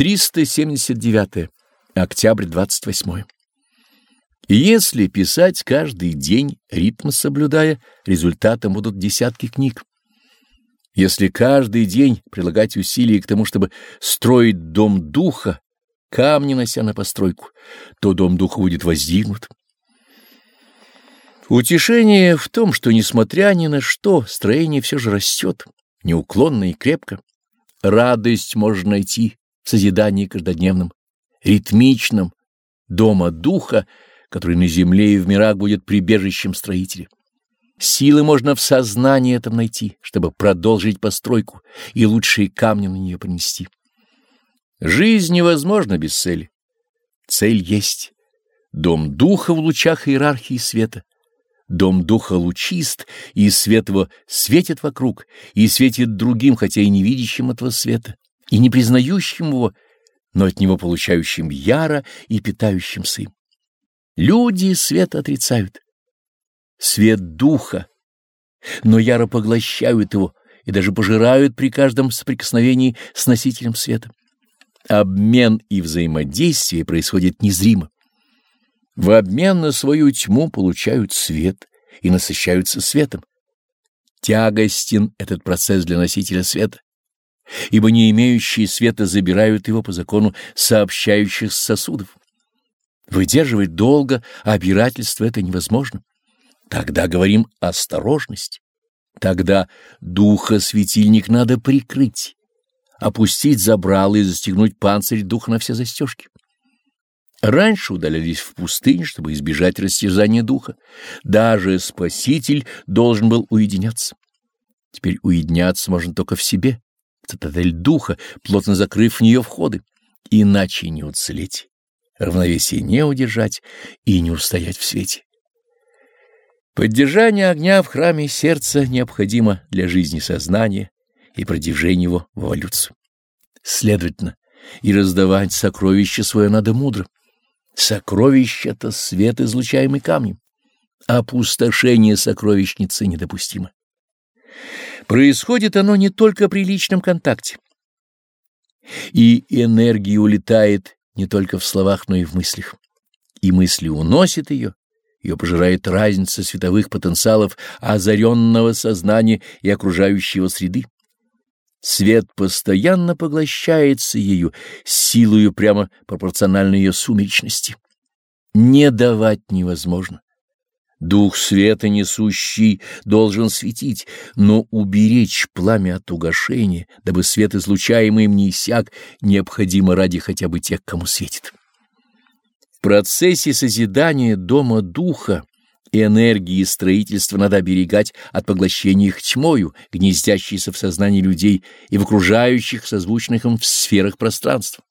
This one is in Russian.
379. Октябрь 28. Если писать каждый день, ритм соблюдая, результатом будут десятки книг. Если каждый день прилагать усилия к тому, чтобы строить дом духа, камни нося на постройку, то дом духа будет воздвигнут. Утешение в том, что, несмотря ни на что, строение все же растет, неуклонно и крепко. Радость можно найти созидании каждодневном, ритмичном, дома духа, который на земле и в мирах будет прибежищем строителя. Силы можно в сознании этом найти, чтобы продолжить постройку и лучшие камни на нее принести. Жизнь невозможна без цели. Цель есть. Дом духа в лучах иерархии света. Дом духа лучист, и свет его светит вокруг, и светит другим, хотя и не видящим этого света, и не признающим его, но от него получающим яро и питающимся им. Люди свет отрицают. Свет духа, но яро поглощают его и даже пожирают при каждом соприкосновении с носителем света. Обмен и взаимодействие происходит незримо. В обмен на свою тьму получают свет и насыщаются светом. Тягостен этот процесс для носителя света, ибо не имеющие света забирают его по закону сообщающих сосудов. Выдерживать долго обирательство это невозможно. Тогда говорим осторожность. Тогда духа светильник надо прикрыть, опустить забрало и застегнуть панцирь духа на все застежки. Раньше удалялись в пустынь, чтобы избежать растязания духа. Даже Спаситель должен был уединяться. Теперь уединяться можно только в себе, цитадель духа, плотно закрыв в нее входы. Иначе не уцелеть, равновесие не удержать и не устоять в свете. Поддержание огня в храме сердца необходимо для жизни сознания и продвижения его в эволюцию. Следовательно, и раздавать сокровище свое надо мудро. Сокровище — это свет, излучаемый камнем. Опустошение сокровищницы недопустимо. Происходит оно не только при личном контакте. И энергия улетает не только в словах, но и в мыслях. И мысли уносят ее, ее пожирает разница световых потенциалов озаренного сознания и окружающего среды. Свет постоянно поглощается ею, силою прямо пропорционально ее сумеречности. Не давать невозможно. Дух света несущий должен светить, но уберечь пламя от угошения, дабы свет, излучаемый им не иссяк, необходимо ради хотя бы тех, кому светит. В процессе созидания дома духа и энергии строительства надо оберегать от поглощения их тьмою, гнездящейся в сознании людей и в окружающих созвучных им в сферах пространства.